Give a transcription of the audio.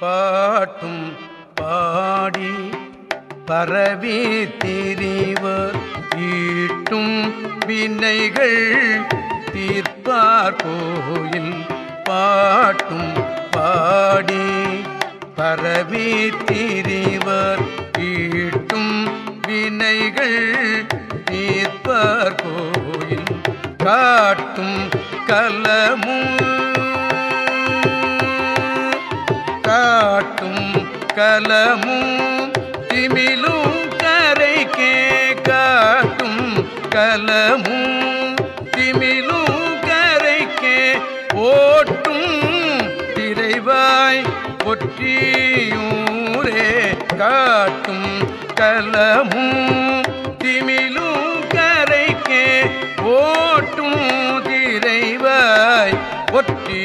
பாட்டும் பாடி பரவி திரிவர் ஈட்டும் வினைகள் தீர்ப்பார் கோயில். பாட்டும் பாடி பரவி திரிவர் ஈட்டும் வினைகள் தீர்ப்பார் கோயில். காட்டும் கலமும் கலமும் திமிலும் கரைக்கே காட்டும் கலமும் திமிலும் கரைக்கே ஓட்டும் திரைவாய் ஒற்றியூரே காட்டும் கலமும் திமிலும் கரைக்கே ஓட்டும் திரைவாய் ஒற்றி